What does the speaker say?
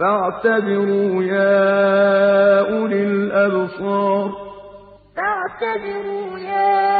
فَاعْتَبِرُوا يَا أُولِي الْأَبْصَارِ. فَاعْتَبِرُوا يَا